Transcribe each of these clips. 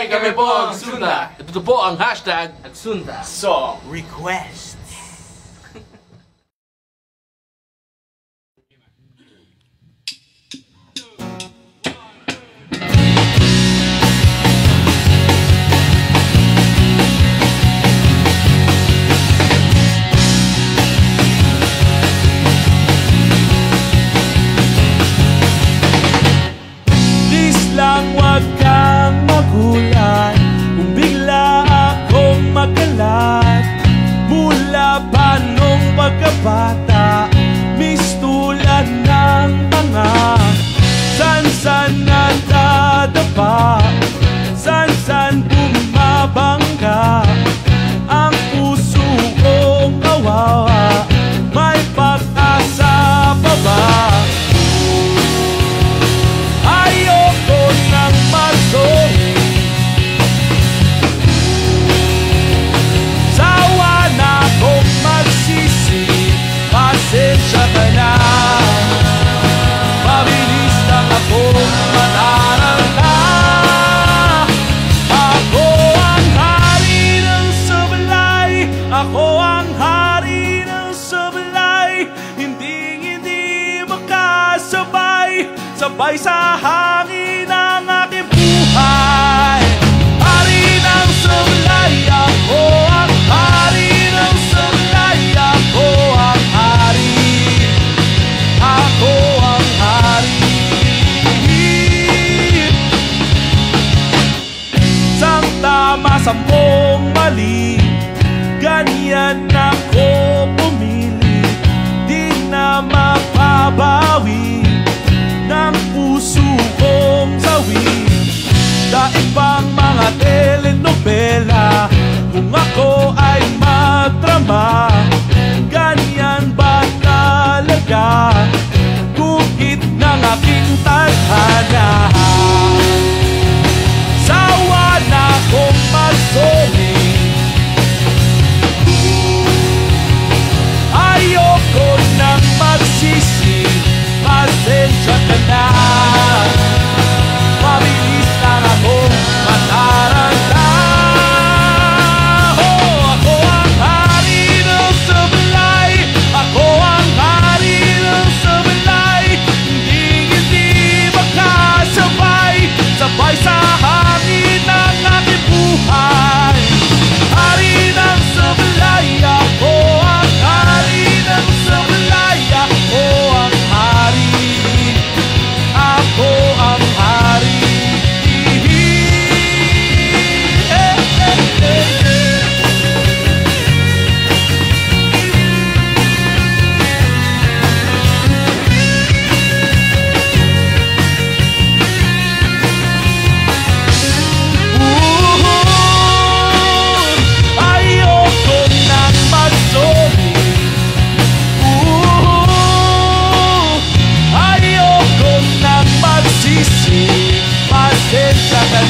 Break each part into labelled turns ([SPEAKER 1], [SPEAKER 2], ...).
[SPEAKER 1] Hi! Kami po ang Sunda.
[SPEAKER 2] Ito po ang hashtag
[SPEAKER 1] Agsunda.
[SPEAKER 3] Song Request.
[SPEAKER 4] Ako ang hari ng sablay. Hindi, hindi makasabay. Sabay sa hangin ang aking buhay. Hari ng sablay. Ako ang hari ng sablay. Ako ang hari. Ako ang hari. Isang tama, sampung mali? I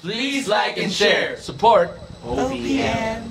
[SPEAKER 1] Please like and share. Support
[SPEAKER 2] OBM.